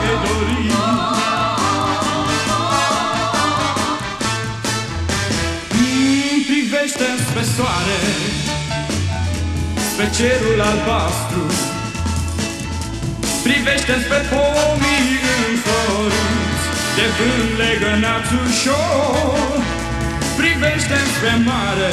mi-ai privește spre soare Spre cerul albastru. Privește spre pomii înfloriți De vânt legănați ușor. Privește spre mare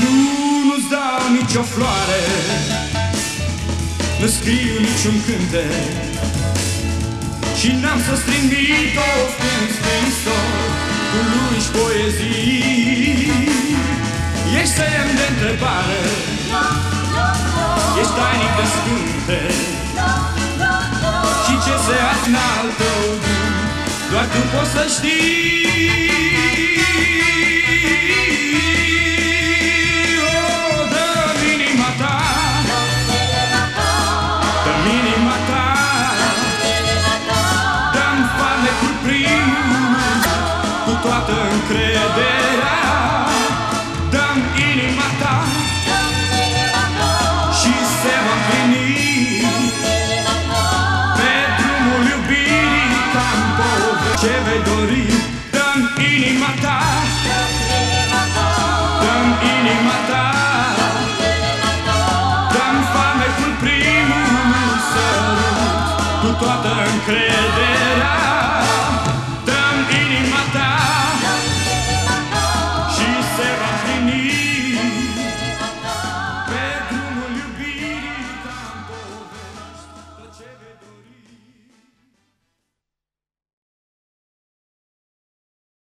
Nu, nu-ți dau nicio floare Nu scriu niciun cântec. Și n-am să-ți trimit o prin scrisor Cu lungi poezii. Ești semn de întrebare Ești tainic de scânte. Și ce se află al tău gând Doar tu poți să știi inima ta Și se va împlini Pe drumul iubirii ta Ce vei dori? Dă-mi inima ta. Dă-mi inima ta. Dă-mi famecul primul sărut Cu toată încrederea